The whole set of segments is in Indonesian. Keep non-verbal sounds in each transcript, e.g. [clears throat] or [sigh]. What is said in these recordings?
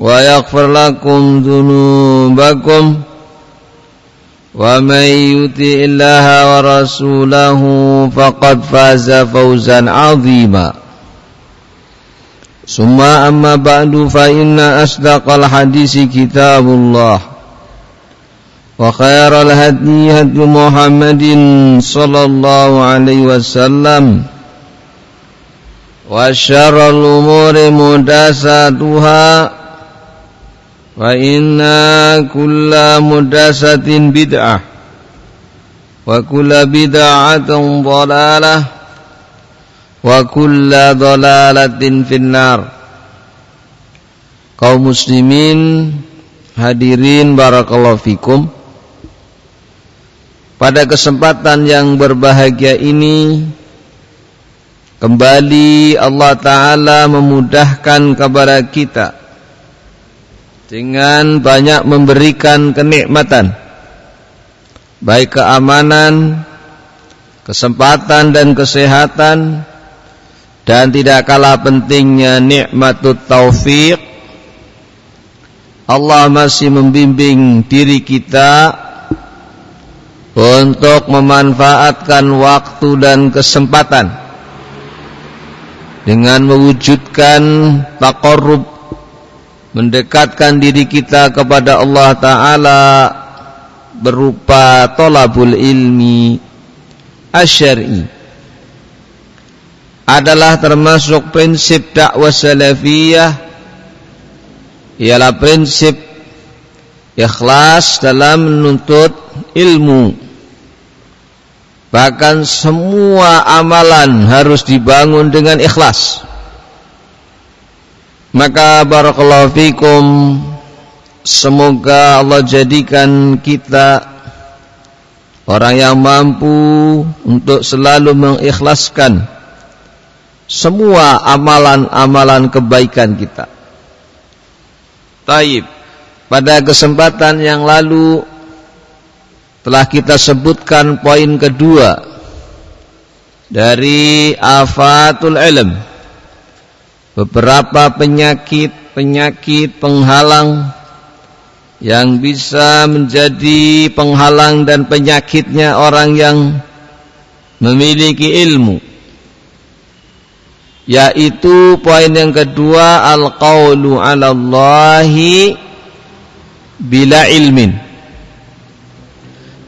ويغفر لكم ذنوبكم ومن يطع الله ورسوله فقد فاز فوزا عظيما. ثم أما بعد فإن أصدق الحديث كتاب الله وخير الهدي هدي محمد صلى الله عليه وسلم وشر الأمور Wa inna kulla mudasatin bid'ah. Wa kulla bid'atun dalalah. Wa kulla dalalatin finnar. Kau muslimin Hadirin barakallahu fikum. Pada kesempatan yang berbahagia ini Kembali Allah Ta'ala memudahkan kepada kita dengan banyak memberikan kenikmatan baik keamanan, kesempatan dan kesehatan dan tidak kalah pentingnya nikmatut taufik Allah masih membimbing diri kita untuk memanfaatkan waktu dan kesempatan dengan mewujudkan taqarrub mendekatkan diri kita kepada Allah Ta'ala berupa tolabul ilmi asyari. Adalah termasuk prinsip dakwah salafiyah ialah prinsip ikhlas dalam menuntut ilmu. Bahkan semua amalan harus dibangun dengan ikhlas maka barakallahu fikum Semoga Allah jadikan kita Orang yang mampu Untuk selalu mengikhlaskan Semua amalan-amalan kebaikan kita. Taib Pada kesempatan yang lalu Telah kita sebutkan poin kedua Dari afatul ilm beberapa penyakit-penyakit penghalang yang bisa menjadi penghalang dan penyakitnya orang yang memiliki ilmu yaitu poin yang kedua al-qaulu 'ala Allahi bila ilmin.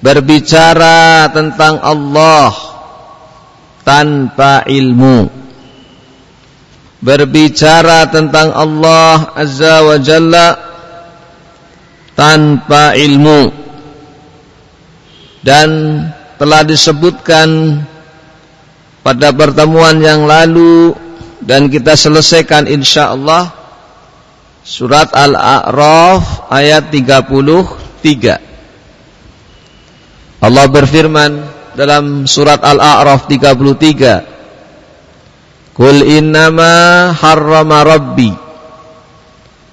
Berbicara tentang Allah tanpa ilmu berbicara tentang Allah Azza wa Jalla tanpa ilmu. Dan telah disebutkan pada pertemuan yang lalu dan kita selesaikan insyaallah surat Al-A'raf ayat 33 Allah berfirman dalam surat Al-A'raf 33 Kul innama harrama rabbi.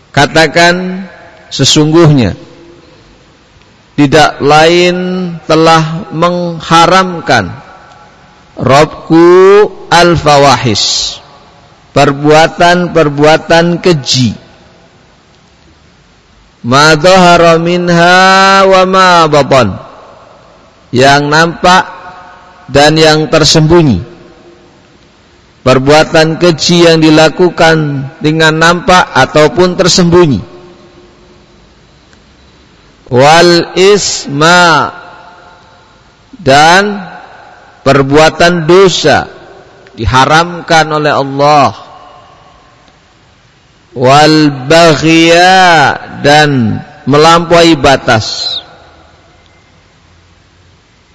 Katakan sesungguhnya Tidak lain telah mengharamkan Robku al-fawahis Perbuatan-perbuatan keji. Ma minha wa ma Yang nampak dan yang tersembunyi perbuatan keji yang dilakukan dengan nampak ataupun tersembunyi. Wal isma dan perbuatan dosa diharamkan oleh Allah. Wal baghya dan melampaui batas.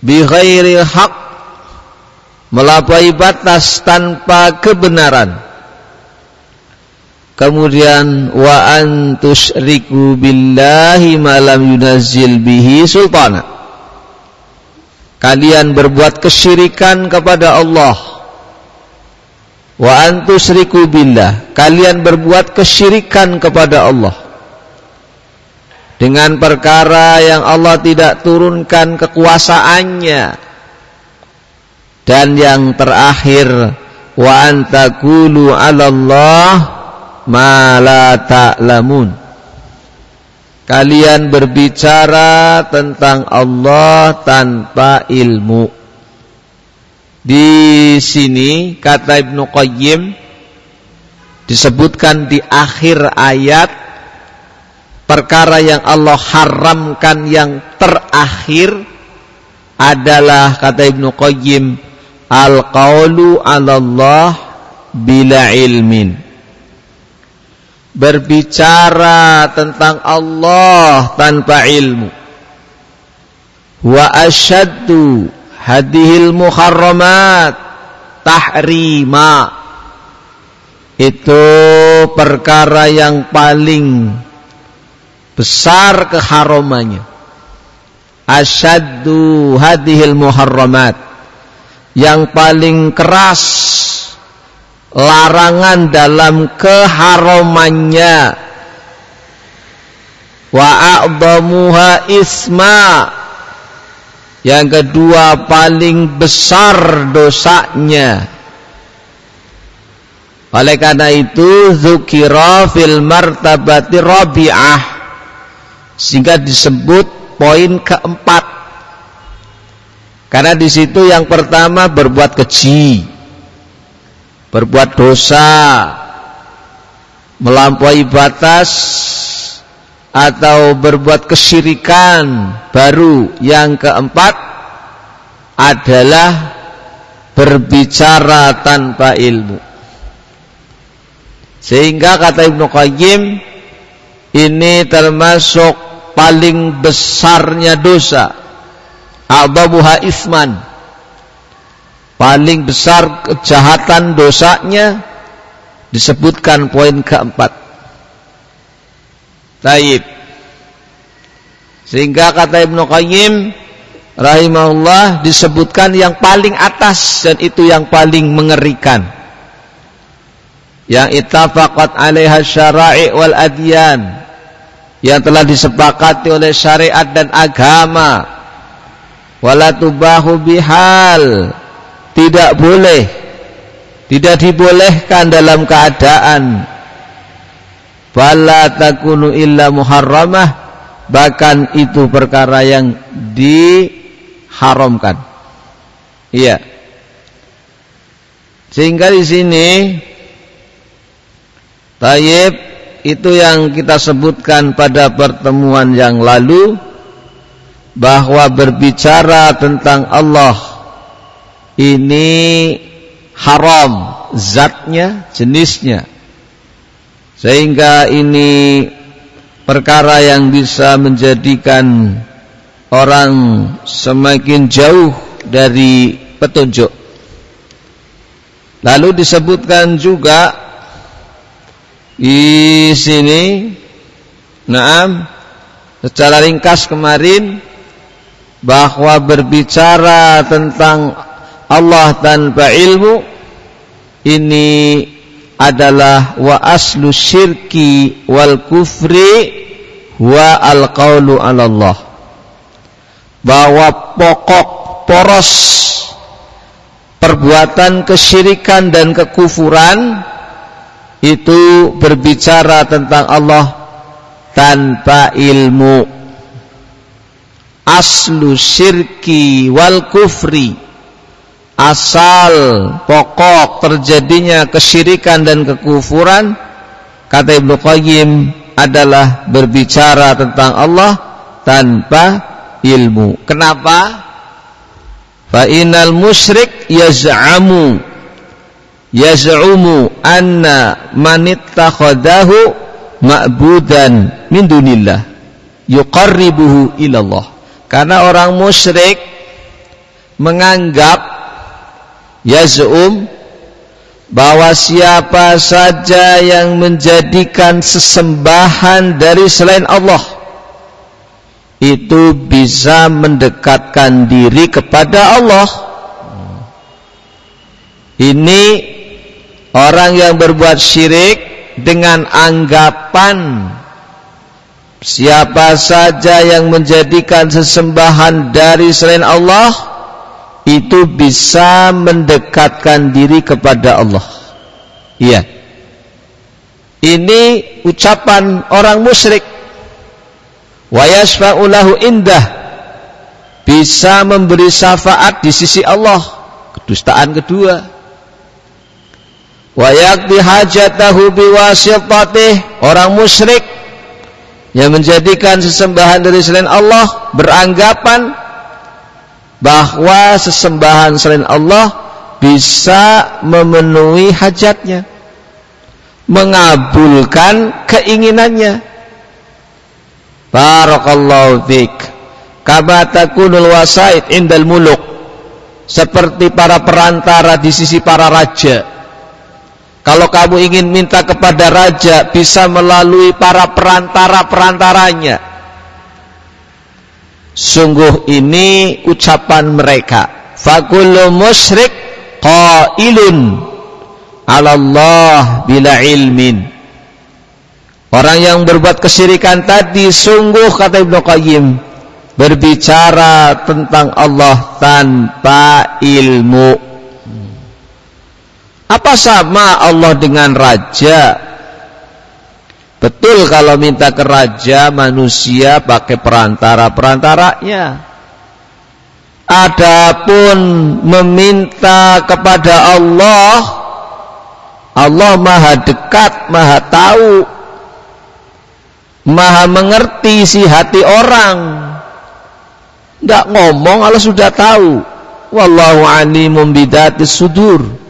Bi ghairi haq melampaui batas tanpa kebenaran. Kemudian wa antusriku billahi ma lam yunazzil bihi sultana. Kalian berbuat kesyirikan kepada Allah. Wa antusriku billah. Kalian berbuat kesyirikan kepada Allah. Dengan perkara yang Allah tidak turunkan kekuasaannya dan yang terakhir wa antakulu 'ala Allah ma la kalian berbicara tentang Allah tanpa ilmu. Di sini kata Ibnu Qayyim disebutkan di akhir ayat perkara yang Allah haramkan yang terakhir adalah kata Ibnu Qayyim al-qaulu 'ala Allah bila ilmin. Berbicara tentang Allah tanpa ilmu. Wa asyaddu hadhil muharramat tahrima. Itu perkara yang paling besar keharamannya. Asyaddu hadhil muharramat yang paling keras larangan dalam keharamannya wa a'dhamuha isma yang kedua paling besar dosanya. Oleh karena itu zukira fil martabati rabi'ah sehingga disebut poin keempat. Karena di situ yang pertama berbuat keji, berbuat dosa, melampaui batas atau berbuat kesyirikan. Baru yang keempat adalah berbicara tanpa ilmu. Sehingga kata Ibnu Qayyim ini termasuk paling besarnya dosa a'dhamuha isman paling besar kejahatan dosanya disebutkan poin keempat Taib. Sehingga kata Ibnu Qayyim rahimahullah disebutkan yang paling atas dan itu yang paling mengerikan. Yang ittafaqat 'alaiha syara'i wal adyan yang telah disepakati oleh syariat dan agama. Wala tubahu bihal. Tidak boleh. Tidak dibolehkan dalam keadaan. Fala takunu illa muharramah. Bahkan itu perkara yang diharamkan. Iya. Sehingga di sini tayyib itu yang kita sebutkan pada pertemuan yang lalu bahwa berbicara tentang Allah ini haram zatnya jenisnya sehingga ini perkara yang bisa menjadikan orang semakin jauh dari petunjuk. Lalu disebutkan juga di sini Naam secara ringkas kemarin bahwa berbicara tentang Allah tanpa ilmu ini adalah wa aslu syirki wal kufri wa al qawlu ala Allah. Bahwa pokok poros perbuatan kesyirikan dan kekufuran itu berbicara tentang Allah tanpa ilmu aslu syirki wal kufri asal pokok terjadinya kesyirikan dan kekufuran kata Ibnu Qayyim adalah berbicara tentang Allah tanpa ilmu. Kenapa? Fa innal musyrik yaz'amu yaz'umu anna man ittakhadahu ma'budan min dunillah yuqarribuhu ilallah. Karena orang musyrik menganggap yaz'um bahwa siapa saja yang menjadikan sesembahan dari selain Allah itu bisa mendekatkan diri kepada Allah. Ini orang yang berbuat syirik dengan anggapan siapa saja yang menjadikan sesembahan dari selain Allah itu bisa mendekatkan diri kepada Allah. Iya. Ini ucapan orang musyrik. Wa yasfa'u indah. Bisa memberi syafaat di sisi Allah. Kedustaan kedua. Wa yakti hajatahu biwasitatih. Orang musyrik yang menjadikan sesembahan dari selain Allah beranggapan bahwa sesembahan selain Allah bisa memenuhi hajatnya mengabulkan keinginannya. Barakallahu fik. Kama takunul wasaid indal muluk. Seperti para perantara di sisi para raja kalau kamu ingin minta kepada raja bisa melalui para perantara-perantaranya Sungguh ini ucapan mereka. Fakullu musyrik qailun Allah bila ilmin. Orang yang berbuat kesyirikan tadi sungguh kata Ibnu Qayyim berbicara tentang Allah tanpa ilmu. Apa sama Allah dengan raja? Betul kalau minta ke raja manusia pakai perantara-perantaranya. Adapun meminta kepada Allah, Allah maha dekat, maha tahu, maha mengerti si hati orang. Tidak ngomong Allah sudah tahu. Wallahu bidatis sudur.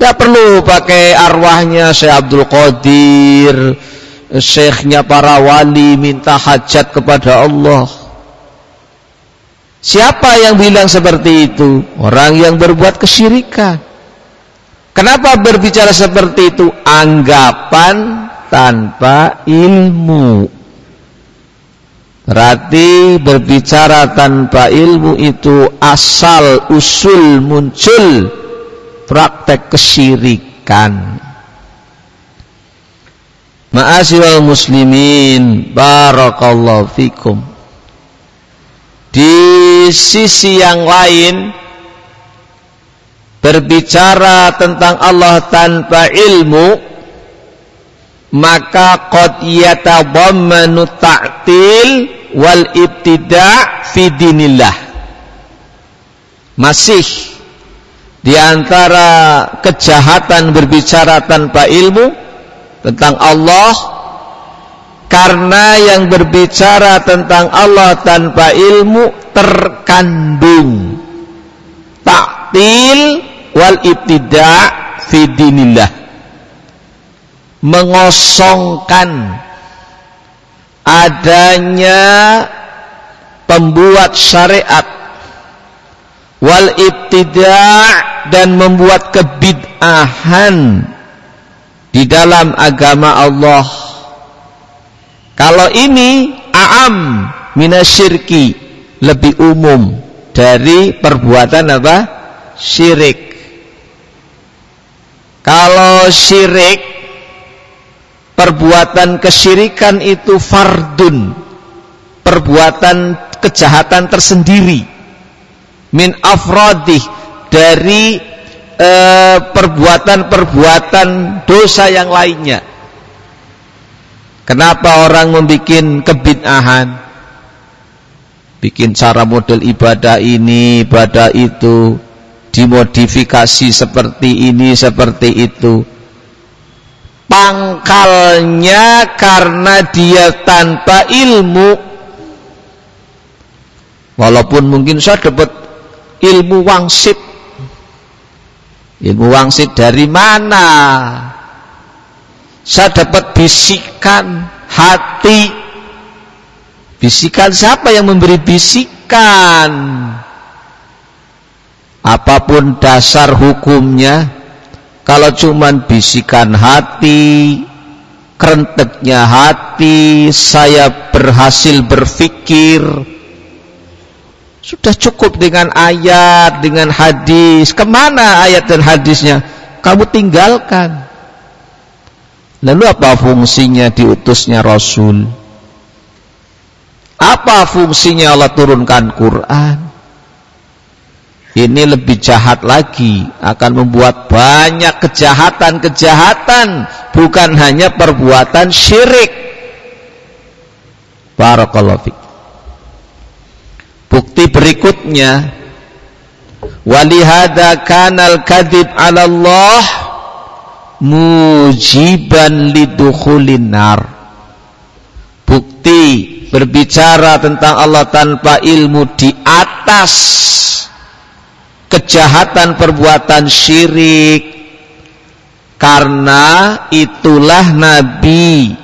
Tidak perlu pakai arwahnya Syekh Abdul Qadir, Syekhnya para wali minta hajat kepada Allah. Siapa yang bilang seperti itu? Orang yang berbuat kesyirikan. Kenapa berbicara seperti itu? Anggapan tanpa ilmu. Berarti berbicara tanpa ilmu itu asal usul muncul praktek kesyirikan. Ma'asyiral muslimin, barakallahu fikum. Di sisi yang lain berbicara tentang Allah tanpa ilmu maka qad yatadammanu ta'til wal ibtida' fi dinillah. Masih di antara kejahatan berbicara tanpa ilmu tentang Allah karena yang berbicara tentang Allah tanpa ilmu terkandung. Taktil wal ibtida' fi dinillah. Mengosongkan adanya pembuat syariat wal ibtida' dan membuat kebid'ahan di dalam agama Allah. Kalau ini a'am minasyirki lebih umum dari perbuatan apa? Syirik. Kalau syirik perbuatan kesyirikan itu fardun, perbuatan kejahatan tersendiri min afrodih dari eh, perbuatan-perbuatan dosa yang lainnya. Kenapa orang membuat kebid'ahan? Bikin cara model ibadah ini, ibadah itu, dimodifikasi seperti ini, seperti itu. Pangkalnya karena dia tanpa ilmu walaupun mungkin saya dapat ilmu wangsit. Ilmu wangsit dari mana? Saya dapat bisikan hati. Bisikan siapa yang memberi bisikan? Apa pun dasar hukumnya kalau cuman bisikan hati kerenteknya hati saya berhasil berfikir sudah cukup dengan ayat, dengan hadis. Ke mana ayat dan hadisnya? Kamu tinggalkan. Lalu apa fungsinya diutusnya Rasul? Apa fungsinya Allah turunkan Quran? Ini lebih jahat lagi, akan membuat banyak kejahatan-kejahatan, bukan hanya perbuatan syirik. Barakallahu. Bukti berikutnya walihada kanal kadib ala Allah mujiban lidukhulin nar. Bukti berbicara tentang Allah tanpa ilmu di atas kejahatan perbuatan syirik karena itulah Nabi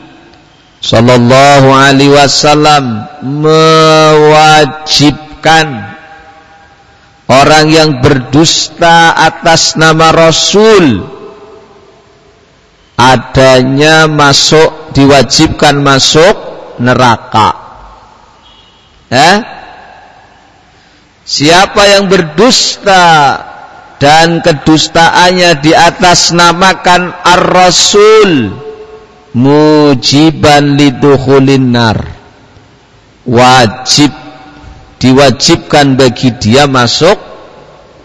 Sallallahu Alaihi Wasallam mewajibkan orang yang berdusta atas nama Rasul adanya masuk diwajibkan masuk neraka. Eh? Siapa yang berdusta dan kedustaannya di atas namakan Ar-Rasul mujiban lidukhulin nar. Wajib diwajibkan bagi dia masuk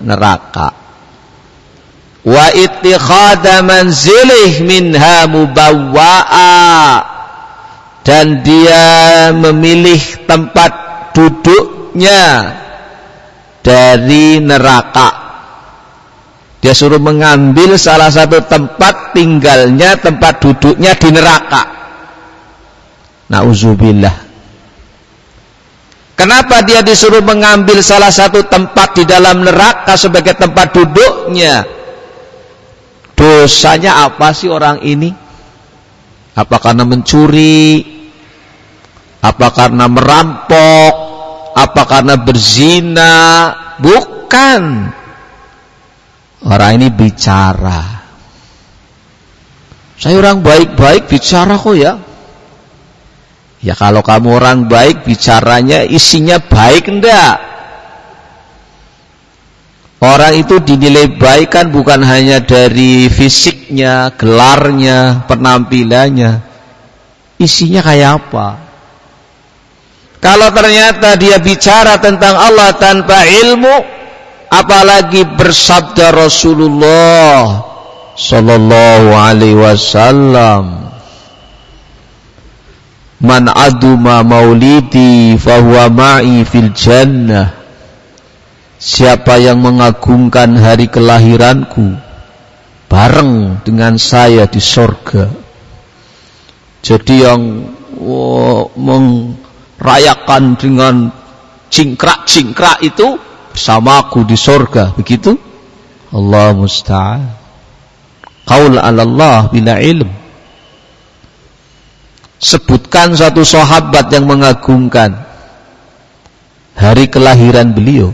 neraka. Wa ittikhada manzilih minha mubawwa'a. Dan dia memilih tempat duduknya dari neraka dia suruh mengambil salah satu tempat tinggalnya, tempat duduknya di neraka. Nauzubillah. Kenapa dia disuruh mengambil salah satu tempat di dalam neraka sebagai tempat duduknya? Dosanya apa sih orang ini? Apa karena mencuri? Apa karena merampok? Apa karena berzina? Bukan. Orang ini bicara. Saya orang baik-baik bicara kok ya. Ya kalau kamu orang baik bicaranya isinya baik enggak? Orang itu dinilai baik kan bukan hanya dari fisiknya, gelarnya, penampilannya. Isinya kayak apa? Kalau ternyata dia bicara tentang Allah tanpa ilmu, apalagi bersabda Rasulullah sallallahu alaihi wasallam Man aduma maulidi fahuwa ma'i fil jannah Siapa yang mengagungkan hari kelahiranku bareng dengan saya di sorga. Jadi yang oh, merayakan dengan cingkrak-cingkrak itu bersamaku di sorga. Begitu? Allah musta'an. Qaul Allah bila ilm. Sebutkan satu sahabat yang mengagungkan hari kelahiran beliau.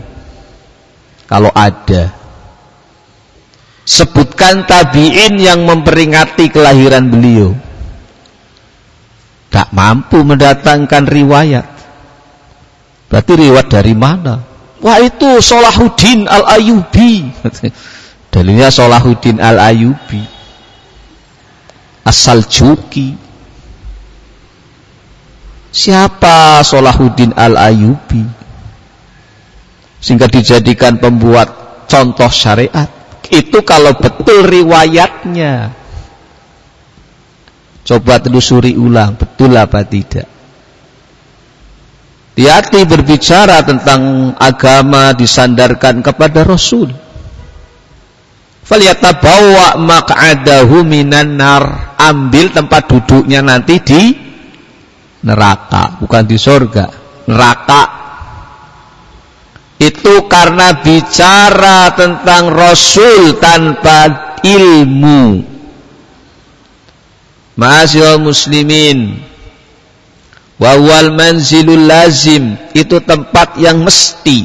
Kalau ada. Sebutkan tabi'in yang memperingati kelahiran beliau. Tak mampu mendatangkan riwayat. Berarti riwayat dari mana Wah itu Solahuddin Al-Ayubi. Dalilnya Solahuddin Al-Ayubi. Asal Juki. Siapa Solahuddin Al-Ayubi? Sehingga dijadikan pembuat contoh syariat. Itu kalau betul riwayatnya. Coba telusuri ulang, betul apa tidak? Hati-hati berbicara tentang agama disandarkan kepada Rasul. Falyatabawa maq'adahu minan nar. Ambil tempat duduknya nanti di neraka, bukan di surga. Neraka. itu karena bicara tentang Rasul tanpa ilmu. Ma'asyiral muslimin. Wawal manzilul lazim itu tempat yang mesti.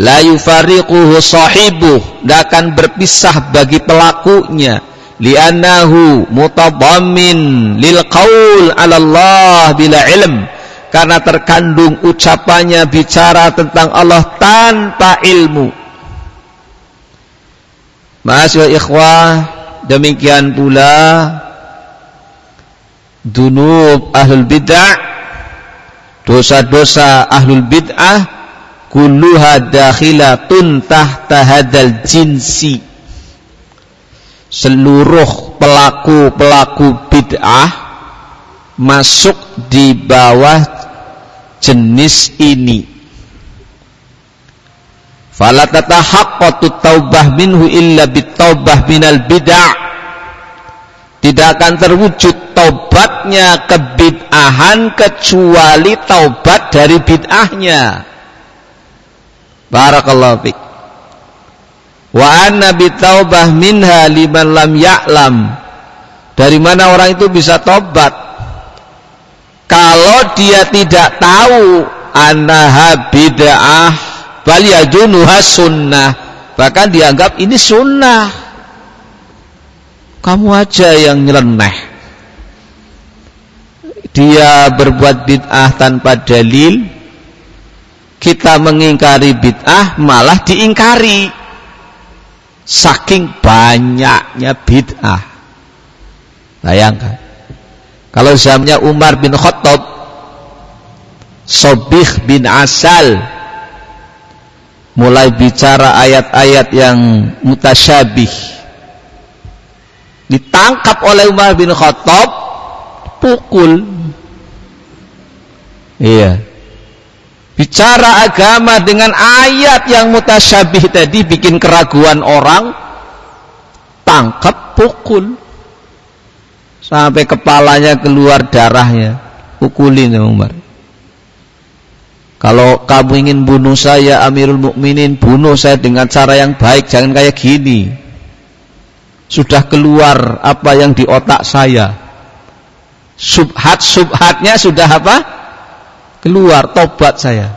La yufariquhu sahibuh tidak akan berpisah bagi pelakunya. Li'annahu mutadammin lil qaul 'ala Allah bila ilm. Karena terkandung ucapannya bicara tentang Allah tanpa ilmu. Ma'asyiral ikhwah, demikian pula dunub ahlul bid'ah dosa-dosa ahlul bid'ah kulluha dakhilatun tahta hadal jinsi. Seluruh pelaku-pelaku bid'ah masuk di bawah jenis ini. Fala tatahaqqatu taubah minhu illa bitaubah minal bid'ah tidak akan terwujud taubatnya kebid'ahan kecuali taubat dari bid'ahnya. Barakallahu fik. Wa anna bitaubah minha liman lam ya'lam. Dari mana orang itu bisa tobat kalau dia tidak tahu anaha bid'ah bal yajunuha sunnah. Bahkan dianggap ini sunnah kamu aja yang nyeleneh. Dia berbuat bid'ah tanpa dalil. Kita mengingkari bid'ah malah diingkari. Saking banyaknya bid'ah. Bayangkan. Kalau zamannya Umar bin Khattab Sobih bin Asal mulai bicara ayat-ayat yang mutasyabih ditangkap oleh Umar bin Khattab pukul. Iya. Bicara agama dengan ayat yang mutasyabih tadi bikin keraguan orang tangkap pukul. Sampai kepalanya keluar darahnya pukulin ya Umar. Kalau kamu ingin bunuh saya Amirul Mukminin bunuh saya dengan cara yang baik jangan kayak gini sudah keluar apa yang di otak saya. Subhat subhatnya sudah apa? Keluar tobat saya.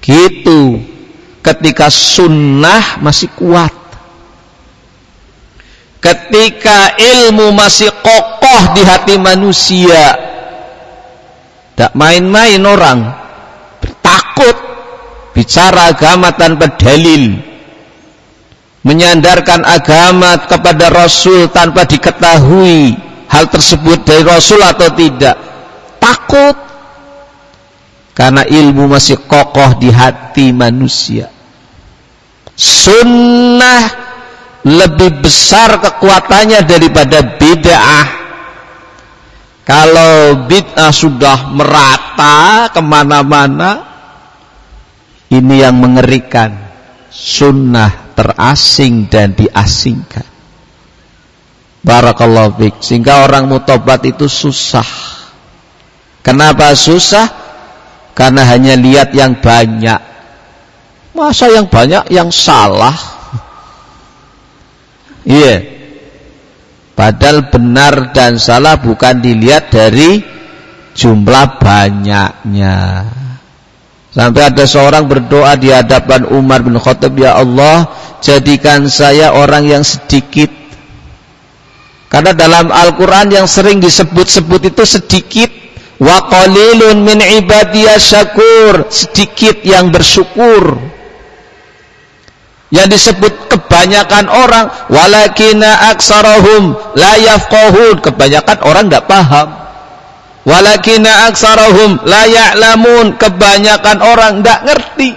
Gitu ketika sunnah masih kuat. Ketika ilmu masih kokoh di hati manusia. Tidak main-main orang. Takut bicara agama tanpa dalil menyandarkan agama kepada Rasul tanpa diketahui hal tersebut dari Rasul atau tidak. Takut. Karena ilmu masih kokoh di hati manusia. Sunnah lebih besar kekuatannya daripada bid'ah. Kalau bid'ah sudah merata ke mana-mana ini yang mengerikan. Sunnah terasing dan diasingkan. Barakallahu fiqh sehingga orang mutobat itu susah. Kenapa susah? Karena hanya lihat yang banyak. Masa yang banyak yang salah? [laughs] Iya. Padahal benar dan salah bukan dilihat dari jumlah banyaknya. Sampai ada seorang berdoa di hadapan Umar bin Khattab, "Ya Allah, jadikan saya orang yang sedikit." Karena dalam Al-Qur'an yang sering disebut-sebut itu sedikit. Wa qalilun min ibadiyas syakur, sedikit yang bersyukur. Yang disebut kebanyakan orang walakina aksarahum la yafqahun kebanyakan orang enggak paham walakina aksarahum la ya'lamun. Kebanyakan orang enggak ngerti.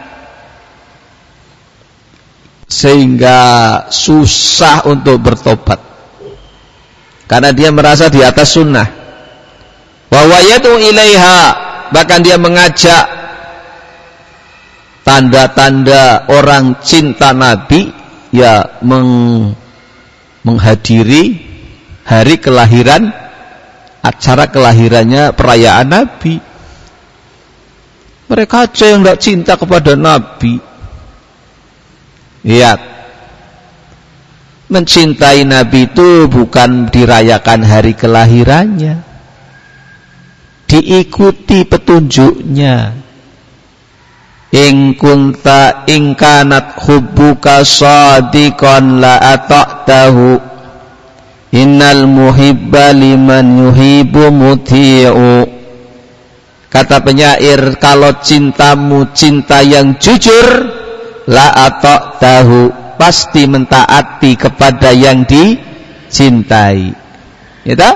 Sehingga susah untuk bertobat. Karena dia merasa di atas sunnah. Wa wayatu ilaiha. Bahkan dia mengajak tanda-tanda orang cinta Nabi ya meng, menghadiri hari kelahiran acara kelahirannya perayaan Nabi Mereka aja yang tidak cinta kepada Nabi. Lihat. Mencintai Nabi itu bukan dirayakan hari kelahirannya. Diikuti petunjuknya. In kunta in kanat hubbuka sadiqan la ata'tahu. Innal muhibba liman yuhibu muti'u. Kata penyair, kalau cintamu cinta yang jujur, la atau tahu pasti mentaati kepada yang dicintai. Tak?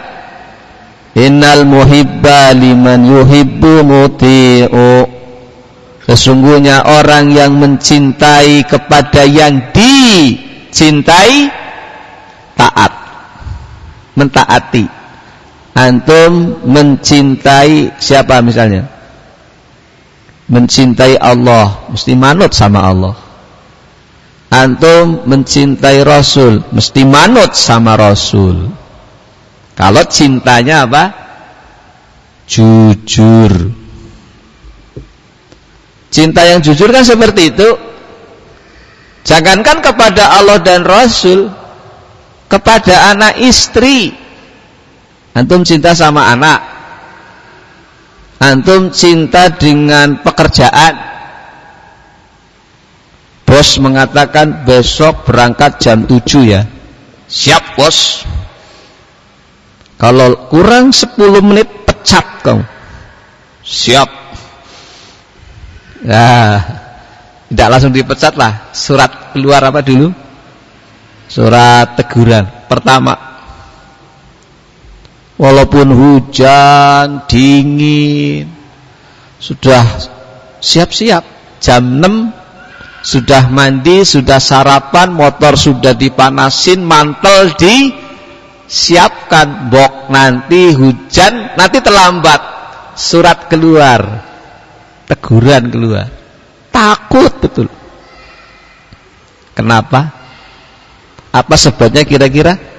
Innal muhibba liman yuhibbu muti'u. Sesungguhnya orang yang mencintai kepada yang dicintai taat. Mentaati. Antum mencintai siapa misalnya? Mencintai Allah mesti manut sama Allah. Antum mencintai Rasul mesti manut sama Rasul. Kalau cintanya apa? Jujur. Cinta yang jujur kan seperti itu. Jangankan kepada Allah dan Rasul kepada anak istri Antum cinta sama anak. Antum cinta dengan pekerjaan. Bos mengatakan besok berangkat jam 7 ya. Siap bos. Kalau kurang 10 menit pecat kau. Siap. Nah, tidak langsung dipecat lah. Surat keluar apa dulu? Surat teguran. Pertama, walaupun hujan, dingin, sudah siap-siap jam 6 sudah mandi, sudah sarapan, motor sudah dipanasin, mantel disiapkan, bok nanti hujan, nanti terlambat, surat keluar, teguran keluar, takut betul. Kenapa? Apa sebabnya kira-kira?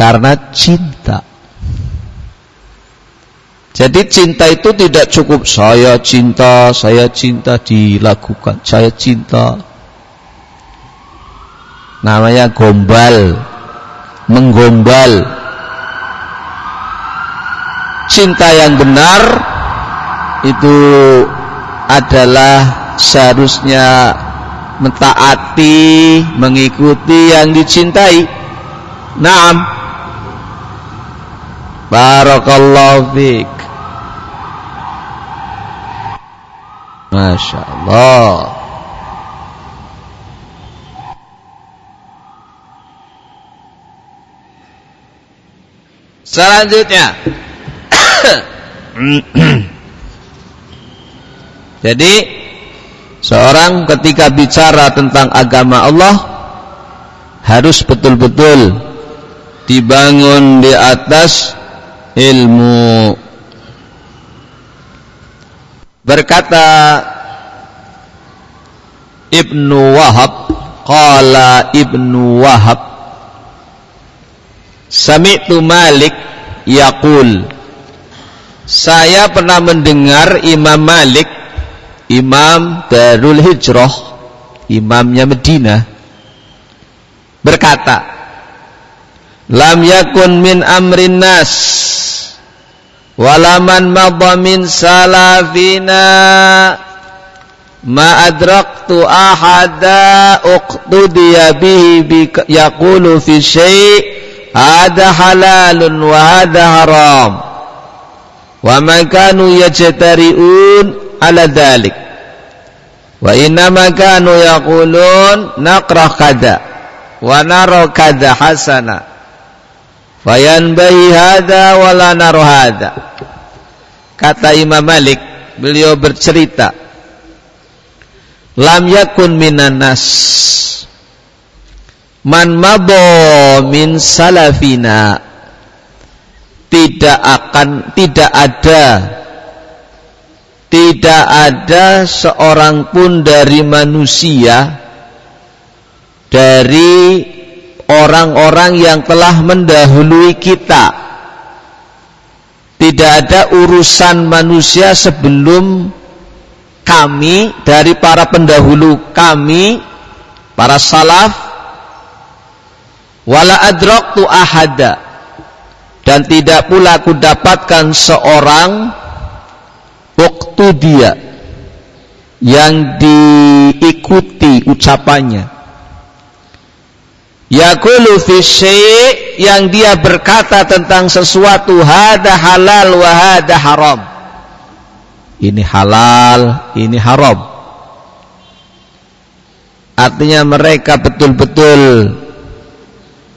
karena cinta. Jadi cinta itu tidak cukup saya cinta, saya cinta dilakukan, saya cinta. Namanya gombal, menggombal. Cinta yang benar itu adalah seharusnya mentaati, mengikuti yang dicintai. Naam. Barakallahu fiik. Masya Allah. Selanjutnya. [coughs] Jadi seorang ketika bicara tentang agama Allah harus betul-betul dibangun di atas ilmu. Berkata Ibnu Wahab qala Ibnu Wahab Sami'tu Malik yaqul saya pernah mendengar Imam Malik Imam Darul Hijrah imamnya Medina berkata lam yakun min amrin nas walaman madha min salafina ma adraktu ahada uqtudiya bihi bi yaqulu fi syai' hada halalun wa hada haram wa ma kanu yajtari'un ala dhalik wa inna ma kanu yaqulun naqrah kada wa nara kada hasana Fayanbahi hada wala naru hada. Kata Imam Malik, beliau bercerita, lam yakun minan nas man mabo min salafina tidak akan tidak ada tidak ada seorang pun dari manusia dari orang-orang yang telah mendahului kita. Tidak ada urusan manusia sebelum kami dari para pendahulu kami para salaf. Wala adraktu ahada. Dan tidak pula aku dapatkan seorang waktu dia yang diikuti ucapannya yaqulu fi yang dia berkata tentang sesuatu hada halal wa hada haram ini halal, ini haram. Artinya mereka betul-betul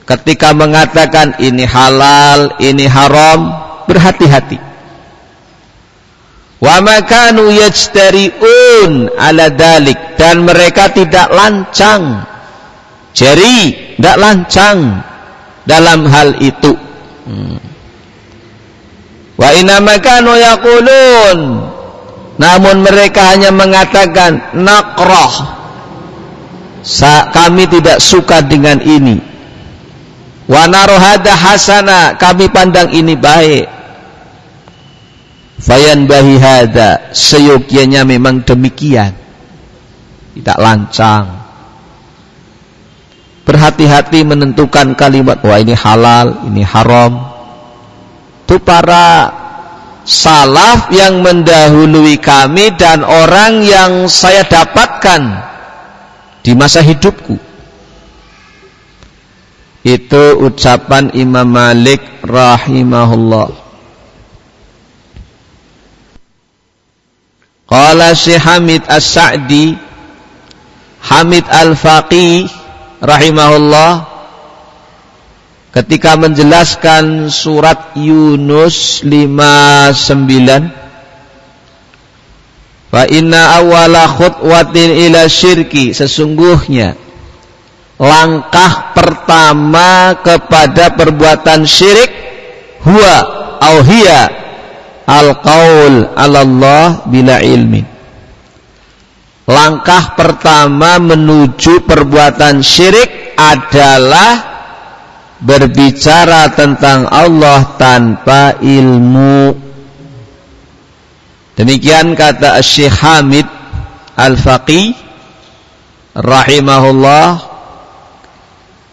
ketika mengatakan ini halal, ini haram, berhati-hati. Wa makanu yajtari'un ala dalik dan mereka tidak lancang. Jeri, tidak lancang dalam hal itu. Hmm. Wa inna makanu yaqulun namun mereka hanya mengatakan nakroh. Kami tidak suka dengan ini. Wa narohada hasana. Kami pandang ini baik. Fayan bahi hada. Seyogianya memang demikian. Tidak lancang. Berhati-hati menentukan kalimat. Wah ini halal, ini haram. Itu para salaf yang mendahului kami dan orang yang saya dapatkan di masa hidupku. Itu ucapan Imam Malik rahimahullah. Qala Syekh Hamid As-Sa'di Hamid Al-Faqih rahimahullah ketika menjelaskan surat Yunus 59 Fa inna awwala khutwatin ila syirki sesungguhnya langkah pertama kepada perbuatan syirik huwa au hiya al qaul Allah bila ilmin langkah pertama menuju perbuatan syirik adalah berbicara tentang Allah tanpa ilmu. Demikian kata Syekh Hamid Al-Faqih rahimahullah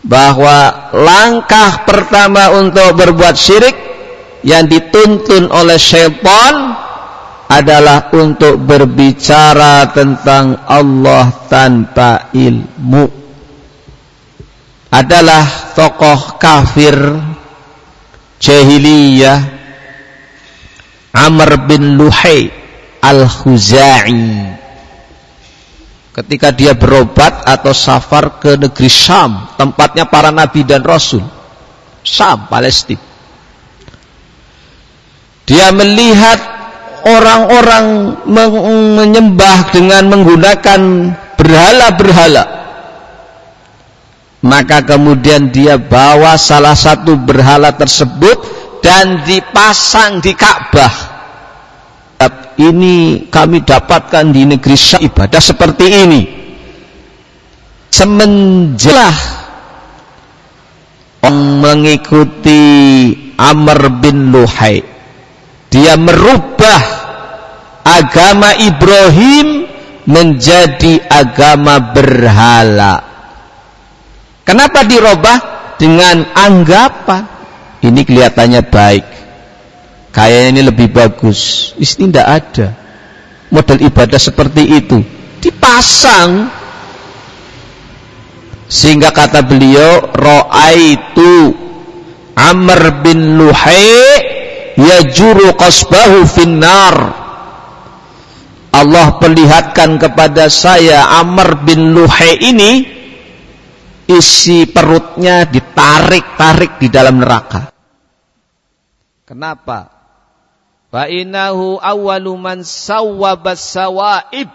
bahwa langkah pertama untuk berbuat syirik yang dituntun oleh syaitan adalah untuk berbicara tentang Allah tanpa ilmu. Adalah tokoh kafir jahiliyah Amr bin Luhai Al-Khuzai. Ketika dia berobat atau safar ke negeri Syam tempatnya para nabi dan rasul Syam, Palestina dia melihat orang-orang menyembah dengan menggunakan berhala-berhala. Maka kemudian dia bawa salah satu berhala tersebut dan dipasang di Ka'bah. Ini kami dapatkan di negeri Syah ibadah seperti ini. Semenjak mengikuti Amr bin Luhai dia merubah agama Ibrahim menjadi agama berhala Kenapa dirubah dengan anggapan? Ini kelihatannya baik. Kayaknya ini lebih bagus. Ini tidak ada. Model ibadah seperti itu. Dipasang. Sehingga kata beliau, Ra'aitu Amr bin Luhai yajuru qasbahu finnar. Allah perlihatkan kepada saya Amr bin Luhai ini isi perutnya ditarik-tarik di dalam neraka. Kenapa? Fa innahu awwalu man sawaib.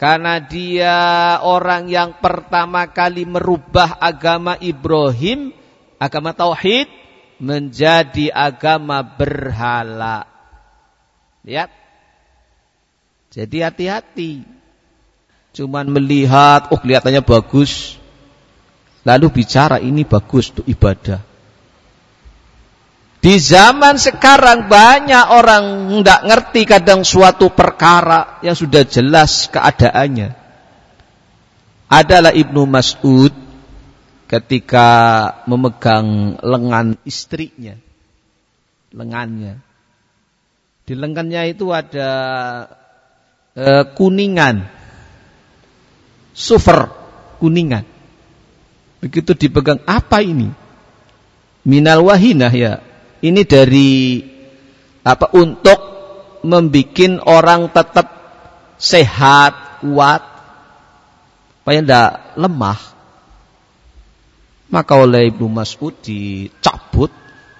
Karena dia orang yang pertama kali merubah agama Ibrahim, agama tauhid menjadi agama berhala. Lihat. Jadi hati-hati. Cuman melihat, oh kelihatannya bagus. Lalu bicara ini bagus untuk ibadah. Di zaman sekarang banyak orang tidak ngerti kadang suatu perkara yang sudah jelas keadaannya. Adalah Ibnu Mas'ud ketika memegang lengan istrinya. Lengannya. Di lengannya itu ada e, kuningan. Sufer kuningan. Begitu dipegang, apa ini? Minal wahinah ya ini dari apa untuk membuat orang tetap sehat, kuat, supaya tidak lemah. Maka oleh Ibnu Mas'ud dicabut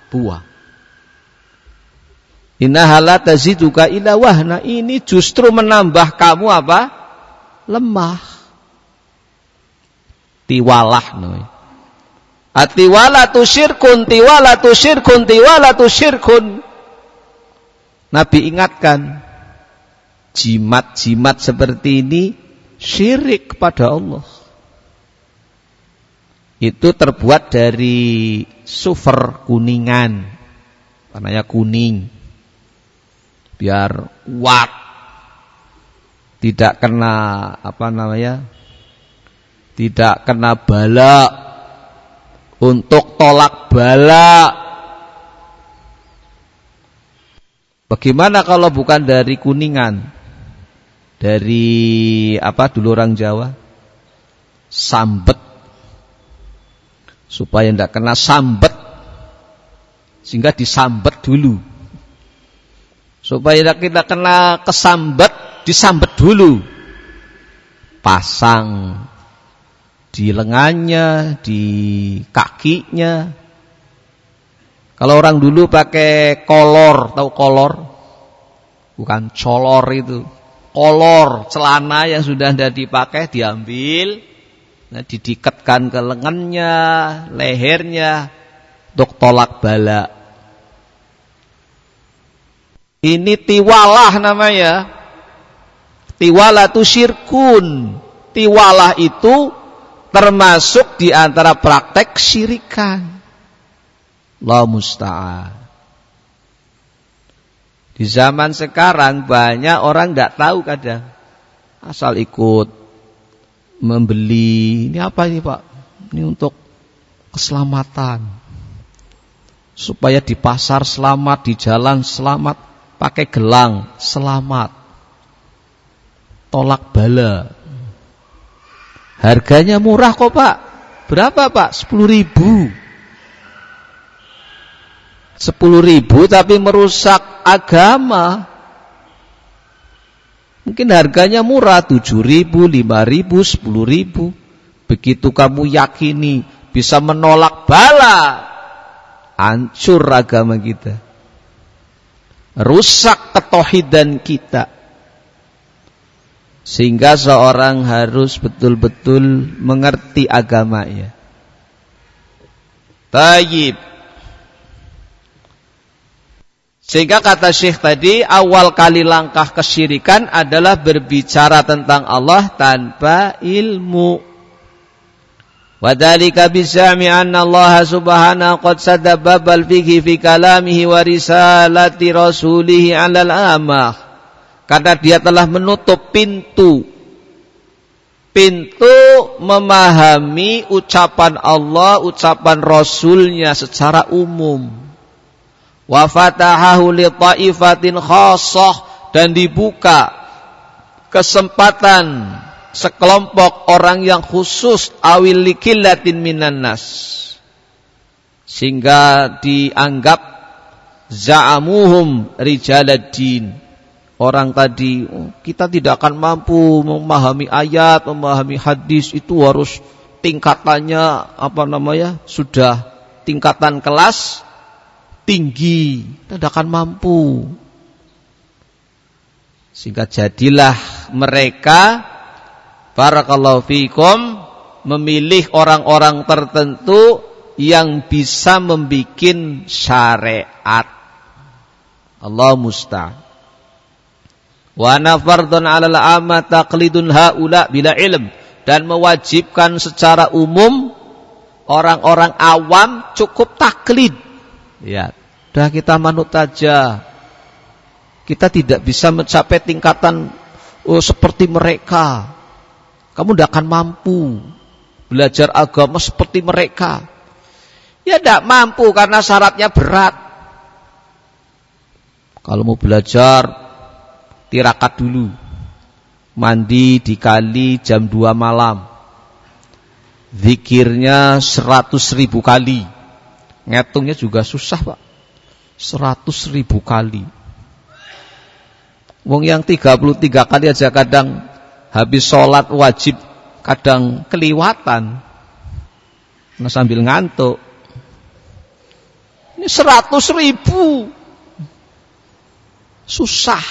buah. Innahala taziduka ila wahna. Ini justru menambah kamu apa? Lemah. Tiwalah namanya. Atiwalatu syirkun, tiwalatu syirkun, tiwalatu syirkun. Nabi ingatkan, jimat-jimat seperti ini syirik kepada Allah. Itu terbuat dari sufer kuningan. Warnanya kuning. Biar kuat. Tidak kena apa namanya? Tidak kena balak untuk tolak bala. Bagaimana kalau bukan dari kuningan? Dari apa dulu orang Jawa? Sambet. Supaya tidak kena sambet. Sehingga disambet dulu. Supaya kita kena kesambet, disambet dulu. Pasang di lengannya, di kakinya. Kalau orang dulu pakai kolor, tahu kolor? Bukan color itu. Kolor celana yang sudah tidak dipakai diambil, nah, didikatkan ke lengannya, lehernya untuk tolak bala. Ini tiwalah namanya. Tiwalah itu syirkun. Tiwalah itu termasuk di antara praktek syirikan. La musta'an. Di zaman sekarang banyak orang tidak tahu kadang. Asal ikut membeli. Ini apa ini Pak? Ini untuk keselamatan. Supaya di pasar selamat, di jalan selamat. Pakai gelang, selamat. Tolak bala. Harganya murah kok pak. Berapa pak? Sepuluh ribu. Sepuluh ribu tapi merusak agama. Mungkin harganya murah tujuh ribu, lima ribu, sepuluh ribu. Begitu kamu yakini bisa menolak bala, hancur agama kita. Rusak ketohidan kita. Sehingga seorang harus betul-betul mengerti agamanya. Tayyib. Sehingga kata Syekh tadi awal kali langkah kesyirikan adalah berbicara tentang Allah tanpa ilmu. Wadhalika bisami anna Allah subhanahu qad sadda babal fikhi fi kalamihi wa risalati rasulihi alal amah. Karena dia telah menutup pintu pintu memahami ucapan Allah, ucapan Rasulnya secara umum. Wa fatahahu li ta'ifatin khassah. Dan dibuka kesempatan sekelompok orang yang khusus awil likillatin minan nas. Sehingga dianggap za'amuhum rijaladdin orang tadi oh, kita tidak akan mampu memahami ayat, memahami hadis. Itu harus tingkatannya apa namanya sudah tingkatan kelas tinggi, tidak akan mampu. Sehingga jadilah mereka barakallahu fikum memilih orang-orang tertentu yang bisa membuat syariat. Allah musta'an. Wa nafardun 'alal amma taqlidun haula bila ilm dan mewajibkan secara umum orang-orang awam cukup taklid. Ya, Dah kita manut saja. Kita tidak bisa mencapai tingkatan oh, seperti mereka. Kamu tidak akan mampu belajar agama seperti mereka. Ya tidak mampu karena syaratnya berat. Kalau mau belajar, tirakat dulu. Mandi di kali jam 2 malam. Zikirnya 100 ribu kali. Ngitungnya juga susah pak. 100 ribu kali. Wong yang 33 kali aja kadang habis sholat wajib kadang keliwatan. Nah, sambil ngantuk. Ini 100 ribu. Susah.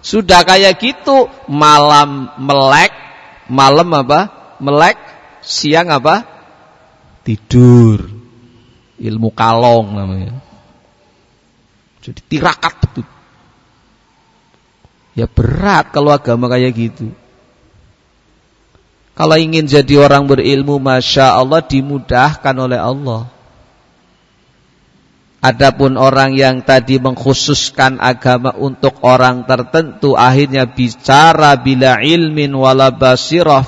Sudah kayak gitu malam melek, malam apa? Melek, siang apa? Tidur. Ilmu kalong namanya. Jadi tirakat betul. Ya berat kalau agama kayak gitu. Kalau ingin jadi orang berilmu, masya Allah dimudahkan oleh Allah. Adapun orang yang tadi mengkhususkan agama untuk orang tertentu, akhirnya bicara bila ilmin wala basirah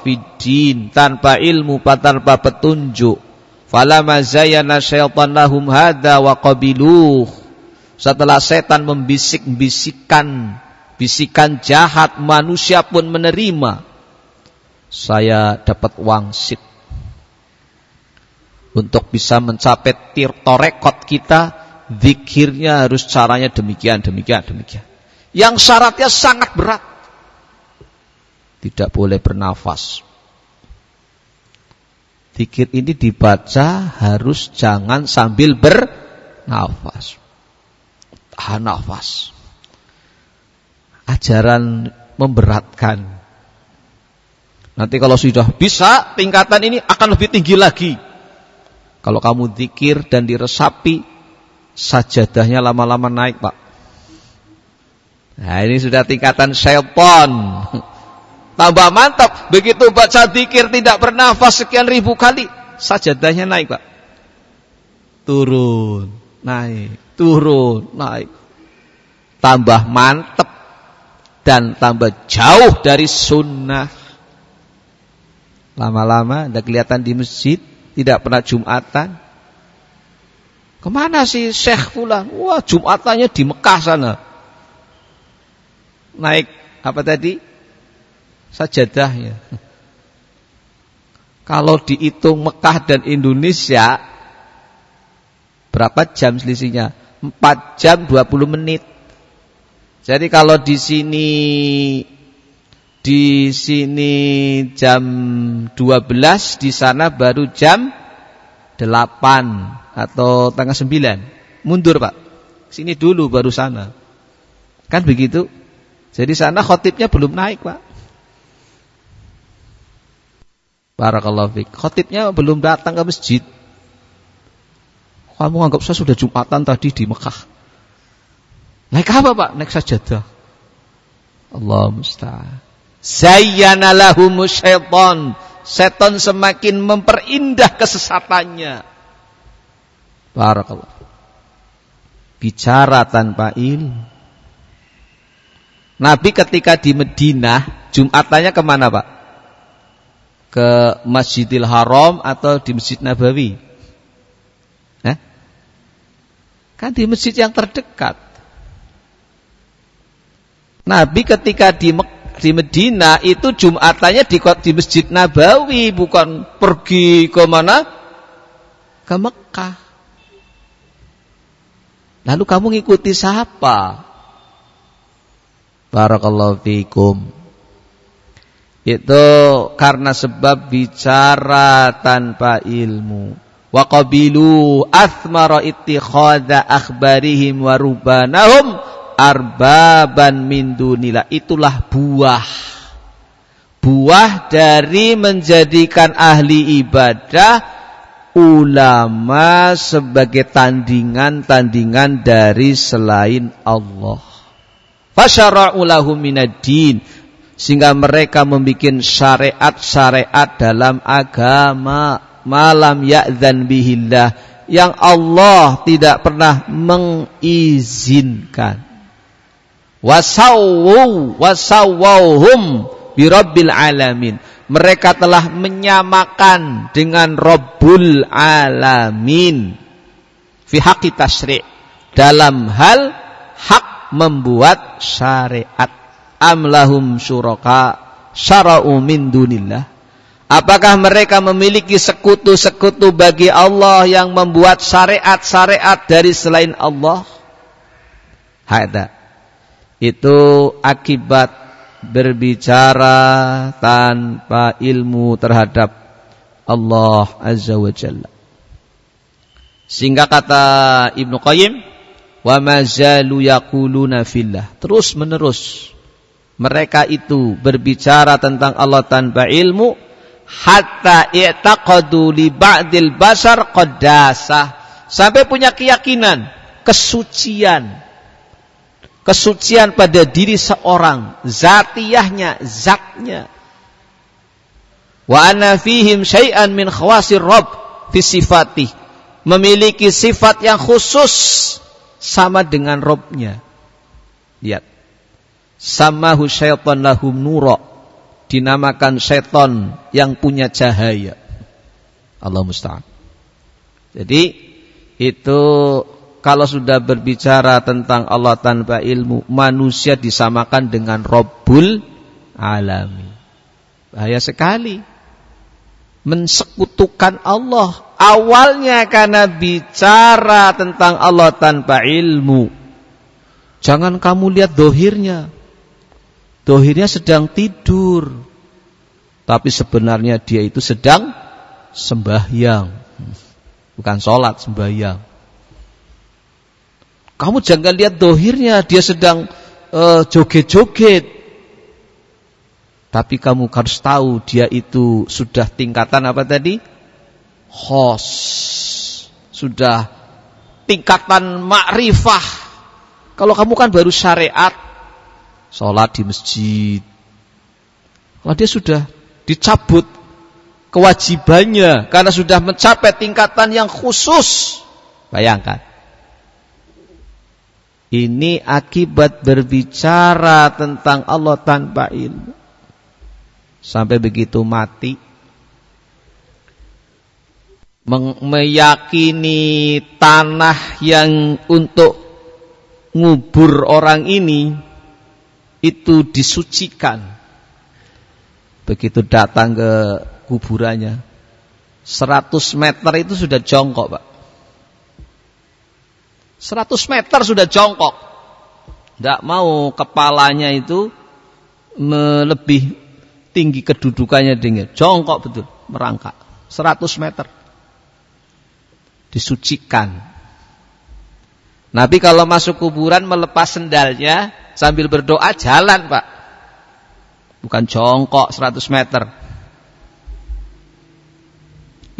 tanpa ilmu, tanpa petunjuk. Falama zayyana syaitan wa qabiluh. Setelah setan membisik-bisikkan bisikan jahat manusia pun menerima. Saya dapat wangsit untuk bisa mencapai torekot kita, zikirnya harus caranya demikian, demikian, demikian. Yang syaratnya sangat berat. Tidak boleh bernafas. Zikir ini dibaca harus jangan sambil bernafas. Tahan nafas ajaran memberatkan. Nanti kalau sudah bisa, tingkatan ini akan lebih tinggi lagi. Kalau kamu zikir dan diresapi, sajadahnya lama-lama naik, Pak. Nah, ini sudah tingkatan syaitan. [laughs] Tambah mantap, begitu baca zikir tidak bernafas sekian ribu kali, sajadahnya naik, Pak. Turun, naik, turun, naik. Tambah mantap dan tambah jauh dari sunnah. Lama-lama tidak kelihatan di masjid, tidak pernah Jumatan. Ke mana sih Syekh Fulan? Wah Jumatannya di Mekah sana. Naik apa tadi? Sajadahnya. [laughs] Kalau dihitung Mekah dan Indonesia, berapa jam selisihnya? 4 jam 20 menit. Jadi kalau di sini di sini jam 12, di sana baru jam 8 atau tengah 9. Mundur, Pak. Sini dulu baru sana. Kan begitu? Jadi sana khotibnya belum naik, Pak. Barakallahu fiik. Khotibnya belum datang ke masjid. Kamu anggap saya sudah Jumatan tadi di Mekah. Naik apa Pak? Naik sajadah. Allah musta'an. Zayyana lahumus syaitan. Setan semakin memperindah kesesatannya. Barakallah. Bicara tanpa ilmu. Nabi ketika di Madinah, Jumatannya ke mana Pak? Ke Masjidil Haram atau di Masjid Nabawi? Eh? Kan di masjid yang terdekat. Nabi ketika di di Medina itu Jumatannya di, di Masjid Nabawi bukan pergi ke mana? Ke Mekah. Lalu kamu ngikuti siapa? Barakallahu fikum. Itu karena sebab bicara tanpa ilmu. Wa qabilu athmara ittikhadha akhbarihim wa rubanahum arbaban min dunillah. Itulah buah. Buah dari menjadikan ahli ibadah ulama sebagai tandingan-tandingan dari selain Allah. Fasyara'u lahum minad-din sehingga mereka membuat syariat-syariat dalam agama malam ya'dzan bihillah yang Allah tidak pernah mengizinkan. Wasawwu wasawwahum birabbil alamin. Mereka telah menyamakan dengan Rabbul alamin fi haqqi tasyri' dalam hal hak membuat syariat. Amlahum syuraka syara'u min dunillah Apakah mereka memiliki sekutu-sekutu bagi Allah yang membuat syariat-syariat dari selain Allah? Hada. Itu akibat berbicara tanpa ilmu terhadap Allah Azza wa Jalla. Sehingga kata Ibnu Qayyim, "Wa mazalu yaquluna fillah." Terus menerus mereka itu berbicara tentang Allah tanpa ilmu hatta i'taqadu li ba'dil basar qaddasah. Sampai punya keyakinan kesucian. Kesucian pada diri seorang zatiyahnya zatnya. Wa ana fihim syai'an min khawasir rabb fi sifati memiliki sifat yang khusus sama dengan Robnya lihat. Samahu syaitan lahum nura dinamakan seton yang punya cahaya. Allah musta'an. Jadi itu kalau sudah berbicara tentang Allah tanpa ilmu, manusia disamakan dengan Rabbul Alami. Bahaya sekali. Mensekutukan Allah. Awalnya karena bicara tentang Allah tanpa ilmu. Jangan kamu lihat dohirnya. Dohirnya sedang tidur. Tapi sebenarnya dia itu sedang sembahyang. Bukan sholat, sembahyang. Kamu jangan lihat dohirnya, dia sedang uh, joget-joget. Tapi kamu harus tahu dia itu sudah tingkatan apa tadi? Hos. Sudah tingkatan makrifah. Kalau kamu kan baru syariat, sholat di masjid. Wah dia sudah dicabut kewajibannya karena sudah mencapai tingkatan yang khusus. Bayangkan. Ini akibat berbicara tentang Allah tanpa ilmu. Sampai begitu mati. Meyakini tanah yang untuk ngubur orang ini itu disucikan. Begitu datang ke kuburannya, 100 meter itu sudah jongkok, Pak. 100 meter sudah jongkok. Tidak mau kepalanya itu lebih tinggi kedudukannya dengan jongkok betul, merangkak. 100 meter. Disucikan. Nabi kalau masuk kuburan melepas sendalnya, sambil berdoa jalan pak bukan jongkok 100 meter.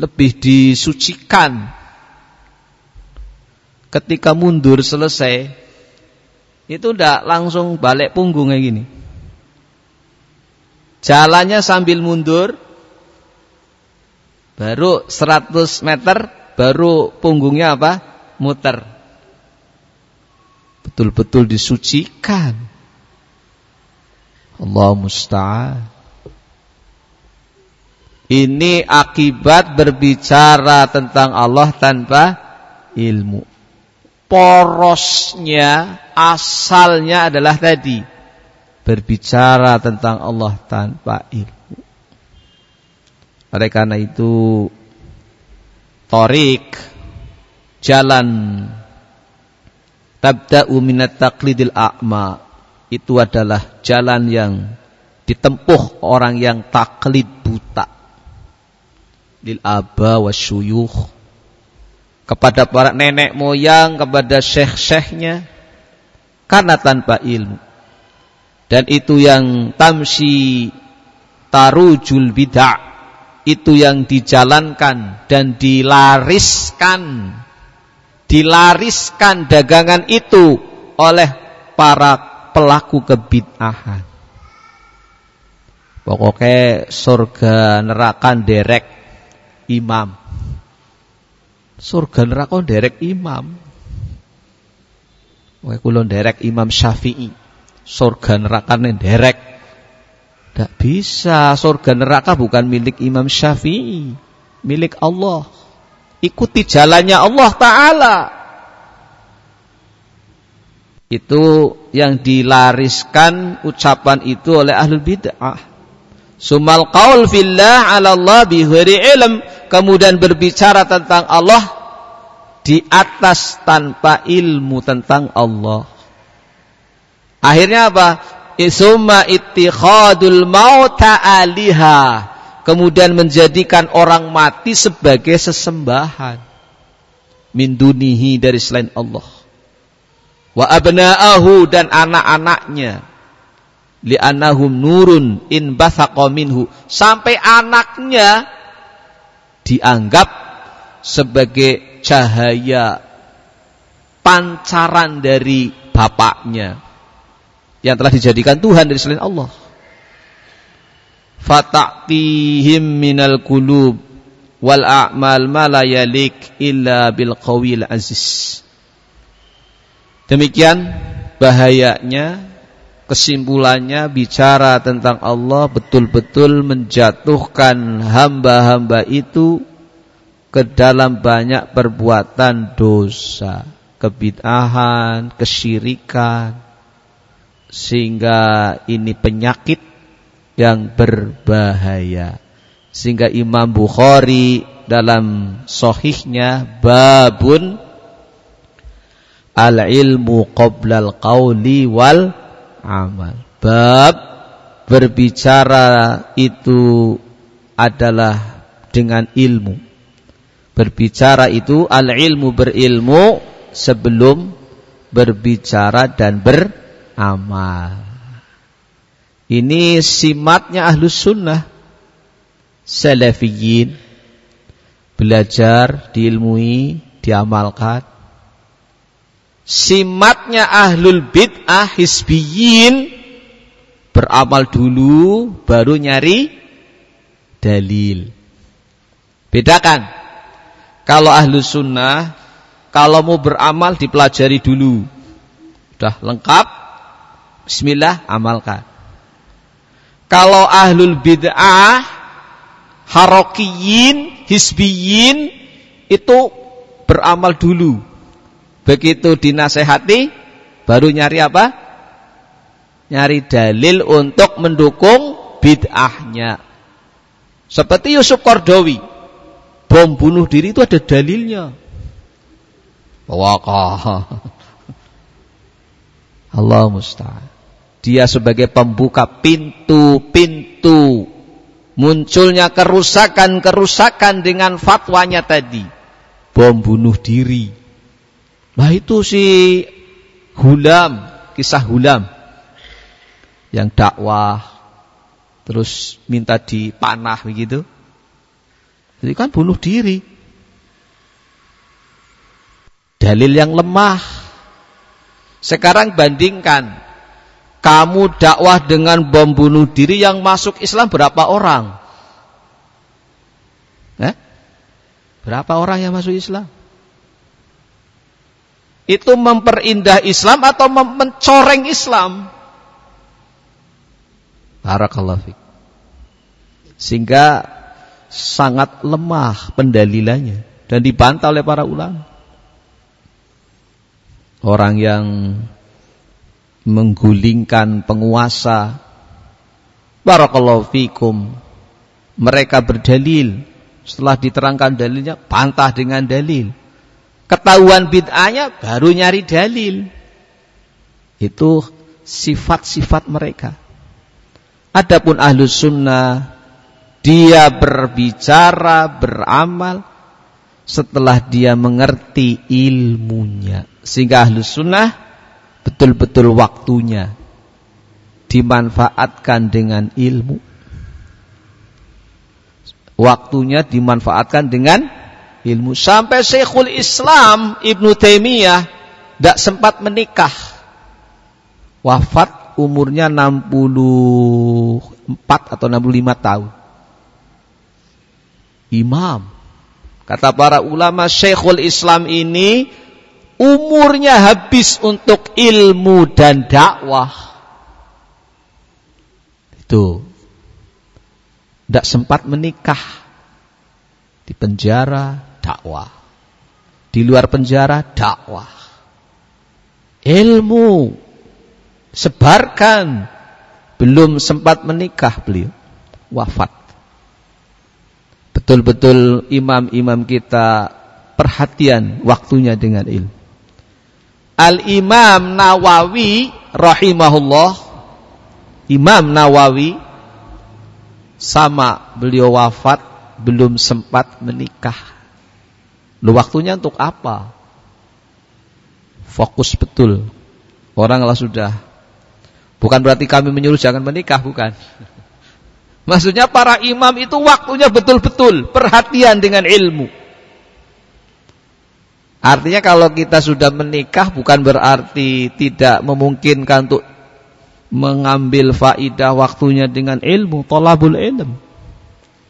Lebih disucikan. Ketika mundur selesai itu udah langsung balik punggung kayak gini. Jalannya sambil mundur baru 100 meter baru punggungnya apa? Muter. Betul-betul disucikan. Allah musta'an. Ini akibat berbicara tentang Allah tanpa ilmu. Porosnya, asalnya adalah tadi. Berbicara tentang Allah tanpa ilmu. Oleh karena itu, torik, jalan tabda'u minat taqlidil a'ma itu adalah jalan yang ditempuh orang yang taklid buta. Lil aba wasyuyuh kepada para nenek moyang kepada syekh-syekhnya. Karena tanpa ilmu. Dan itu yang tamsi tarujul bid'ah. Itu yang dijalankan dan dilariskan. Dilariskan dagangan itu oleh para pelaku kebid'ahan. Pokoknya surga neraka derek imam. Surga neraka derek imam. Wae kula derek Imam Syafi'i. Surga neraka derek. Tidak bisa, surga neraka bukan milik Imam Syafi'i, milik Allah. Ikuti jalannya Allah Ta'ala. Itu yang dilariskan ucapan itu oleh ahlul bid'ah. Sumal qaul fillah ala Allah bihuri ilm. Kemudian berbicara tentang Allah di atas tanpa ilmu tentang Allah. Akhirnya apa? Isumma ittikhadul mauta aliha. Kemudian menjadikan orang mati sebagai sesembahan. Min dunihi dari selain Allah wa abna'ahu dan anak-anaknya. Li'annahum nurun in basaqa minhu. Sampai anaknya dianggap sebagai cahaya pancaran dari bapaknya. Yang telah dijadikan Tuhan dari selain Allah. Fata'tihim minal qulub wal a'mal ma la yalik illa bil qawil aziz Demikian bahayanya kesimpulannya bicara tentang Allah betul-betul menjatuhkan hamba-hamba itu ke dalam banyak perbuatan dosa, kebid'ahan, kesyirikan sehingga ini penyakit yang berbahaya. Sehingga Imam Bukhari dalam sohihnya babun al-ilmu qoblal qawli wal amal. Bab berbicara itu adalah dengan ilmu. Berbicara itu al-ilmu berilmu sebelum berbicara dan beramal. Ini simatnya ahlus sunnah salafiyin belajar, diilmui, diamalkan simatnya ahlul bid'ah hisbiyin beramal dulu baru nyari dalil. Bedakan. Kalau ahlu sunnah kalau mau beramal dipelajari dulu. Sudah lengkap. Bismillah amalkan. Kalau ahlul bid'ah harokiyin, hisbiyin itu beramal dulu Begitu dinasehati baru nyari apa? Nyari dalil untuk mendukung bid'ahnya. Seperti Yusuf Kordowi. Bom bunuh diri itu ada dalilnya. Wakah. [laughs] Allah musta'an. Dia sebagai pembuka pintu-pintu munculnya kerusakan-kerusakan dengan fatwanya tadi. Bom bunuh diri. Nah itu si Hulam, kisah Hulam yang dakwah terus minta dipanah begitu. Jadi kan bunuh diri. Dalil yang lemah. Sekarang bandingkan kamu dakwah dengan bom bunuh diri yang masuk Islam berapa orang? Eh? Berapa orang yang masuk Islam? Itu memperindah Islam atau mencoreng Islam? Barakallahu fiqh. Sehingga sangat lemah pendalilannya dan dibantah oleh para ulama. Orang yang menggulingkan penguasa Barakallahu fikum Mereka berdalil Setelah diterangkan dalilnya Bantah dengan dalil ketahuan bid'ahnya baru nyari dalil. Itu sifat-sifat mereka. Adapun ahlu sunnah dia berbicara, beramal setelah dia mengerti ilmunya. Sehingga ahlu sunnah betul-betul waktunya dimanfaatkan dengan ilmu. Waktunya dimanfaatkan dengan ilmu. Sampai Syekhul Islam Ibnu Taimiyah tidak sempat menikah. Wafat umurnya 64 atau 65 tahun. Imam. Kata para ulama Syekhul Islam ini umurnya habis untuk ilmu dan dakwah. Itu. Tidak sempat menikah. Di penjara dakwah. Di luar penjara dakwah. Ilmu sebarkan. Belum sempat menikah beliau. Wafat betul-betul imam-imam kita perhatian waktunya dengan ilmu. Al-Imam Nawawi rahimahullah Imam Nawawi sama beliau wafat belum sempat menikah. Lu waktunya untuk apa? Fokus betul. Orang lah sudah. Bukan berarti kami menyuruh jangan menikah, bukan. [laughs] Maksudnya para imam itu waktunya betul-betul perhatian dengan ilmu. Artinya kalau kita sudah menikah bukan berarti tidak memungkinkan untuk mengambil faidah waktunya dengan ilmu, tolabul ilm.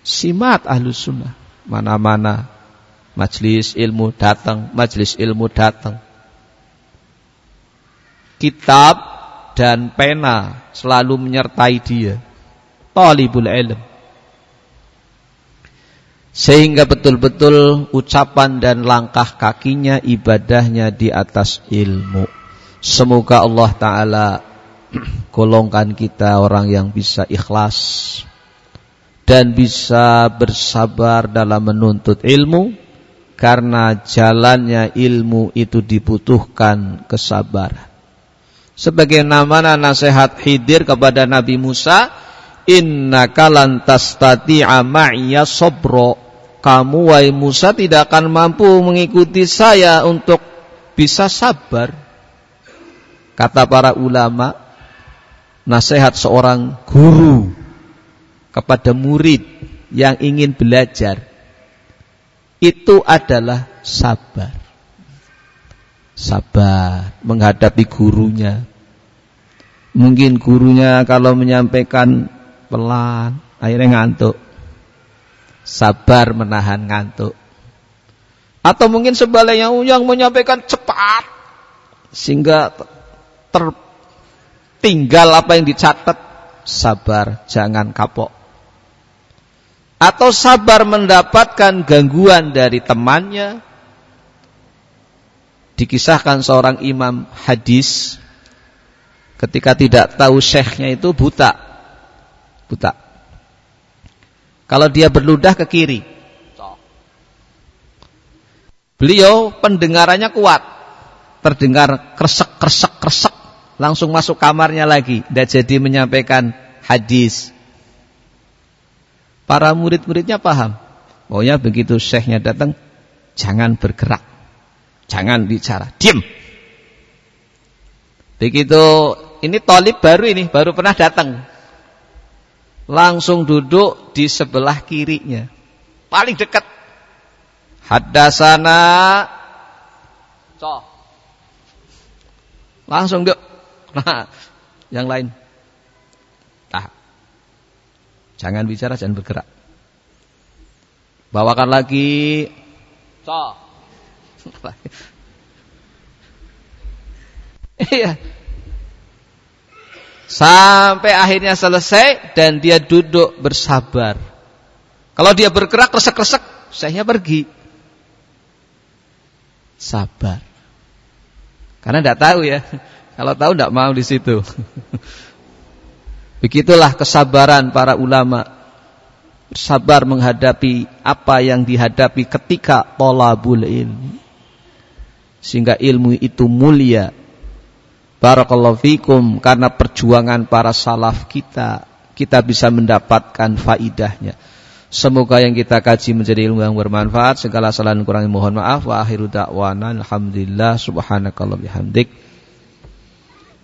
Simat ahlus sunnah. Mana-mana majlis ilmu datang, majlis ilmu datang. Kitab dan pena selalu menyertai dia talibul ilm. Sehingga betul-betul ucapan dan langkah kakinya ibadahnya di atas ilmu. Semoga Allah Ta'ala [clears throat] golongkan kita orang yang bisa ikhlas dan bisa bersabar dalam menuntut ilmu karena jalannya ilmu itu dibutuhkan kesabaran. Sebagai nama nasihat Khidir kepada Nabi Musa, innaka lan tastati'a ma'iya sabra. Kamu wahai Musa tidak akan mampu mengikuti saya untuk bisa sabar. Kata para ulama nasihat seorang guru kepada murid yang ingin belajar itu adalah sabar sabar menghadapi gurunya mungkin gurunya kalau menyampaikan pelan, akhirnya ngantuk. Sabar menahan ngantuk. Atau mungkin sebaliknya yang menyampaikan cepat sehingga tertinggal apa yang dicatat. Sabar, jangan kapok. Atau sabar mendapatkan gangguan dari temannya. Dikisahkan seorang imam hadis ketika tidak tahu syekhnya itu buta buta. Kalau dia berludah ke kiri. Beliau pendengarannya kuat. Terdengar kresek, kresek, kresek. Langsung masuk kamarnya lagi. Tidak jadi menyampaikan hadis. Para murid-muridnya paham. Pokoknya begitu syekhnya datang. Jangan bergerak. Jangan bicara. Diam. Begitu ini tolib baru ini. Baru pernah datang langsung duduk di sebelah kirinya. Paling dekat. Haddasana so. Langsung duduk. Nah, yang lain. Jangan bicara, jangan bergerak. Bawakan lagi. So. [laughs] Iya. Sampai akhirnya selesai dan dia duduk bersabar. Kalau dia bergerak resek-resek, saya pergi. Sabar. Karena tidak tahu ya. [laughs] Kalau tahu tidak mau di situ. [laughs] Begitulah kesabaran para ulama. Sabar menghadapi apa yang dihadapi ketika tolabul ilmi. Sehingga ilmu itu mulia Barakallahu fikum karena perjuangan para salaf kita kita bisa mendapatkan faidahnya. Semoga yang kita kaji menjadi ilmu yang bermanfaat. Segala salah dan kurang mohon maaf. Wa akhiru da'wana alhamdulillah subhanakallah bihamdik.